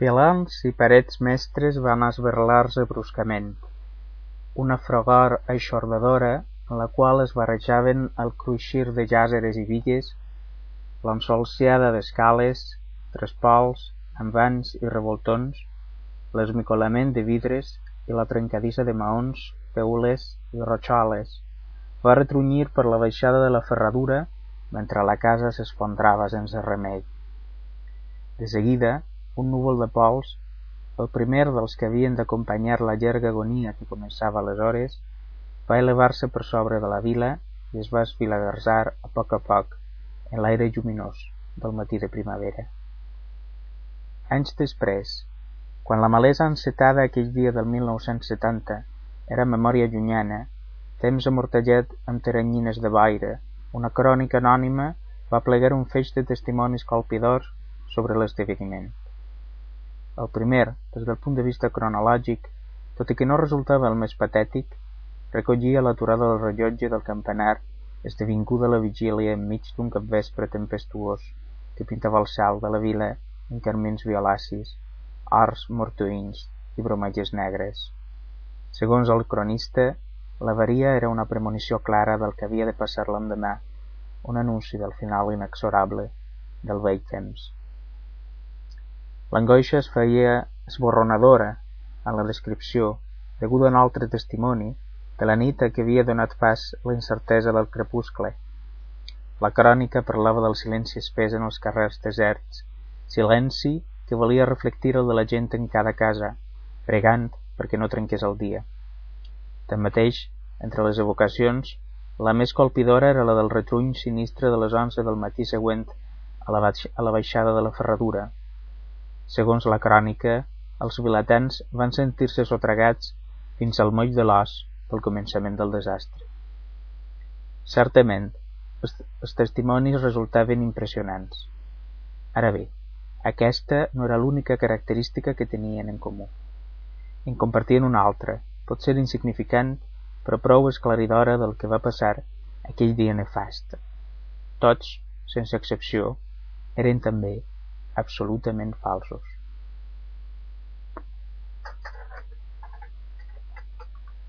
Pilars i parets mestres van esberlar-se bruscament. Una fragor eixordadora en la qual es barrejaven el cruixir de llàseres i bigues, l'ensolciada d'escales, traspols, envans i revoltons, l'esmicolament de vidres i la trencadissa de maons, teules i rotxoles, va retrunyir per la baixada de la ferradura mentre la casa s'esfondrava sense remei. De seguida, un núvol de pols, el primer dels que havien d'acompanyar la llarga agonia que començava aleshores, va elevar-se per sobre de la vila i es va esfilagarsar a poc a poc en l'aire lluminós del matí de primavera. Anys després, quan la malesa encetada aquell dia del 1970 era memòria llunyana, temps amortallat amb teranyines de boira, una crònica anònima va plegar un feix de testimonis colpidors sobre l'esdeveniment. El primer, des del punt de vista cronològic, tot i que no resultava el més patètic, recollia l'aturada del rellotge del campanar esdevinguda la vigília enmig d'un capvespre tempestuós que pintava el cel de la vila en carmins violacis, ors mortuïns i bromatges negres. Segons el cronista, L'avaria era una premonició clara del que havia de passar l'endemà, un anunci del final inexorable del vell temps. L'angoixa es feia esborronadora en la descripció, deguda a un altre testimoni, de la nit a què havia donat pas la incertesa del crepuscle. La crònica parlava del silenci espès en els carrers deserts, silenci que volia reflectir el de la gent en cada casa, pregant perquè no trenqués el dia. Tanmateix, entre les evocacions, la més colpidora era la del retruny sinistre de les onze del matí següent a la, a la baixada de la ferradura. Segons la crònica, els vilatans van sentir-se sotragats fins al moll de l'os pel començament del desastre. Certament, els, els testimonis resultaven impressionants. Ara bé, aquesta no era l'única característica que tenien en comú. En compartien una altra, pot ser insignificant però prou esclaridora del que va passar aquell dia nefast. Tots, sense excepció, eren també absolutament falsos.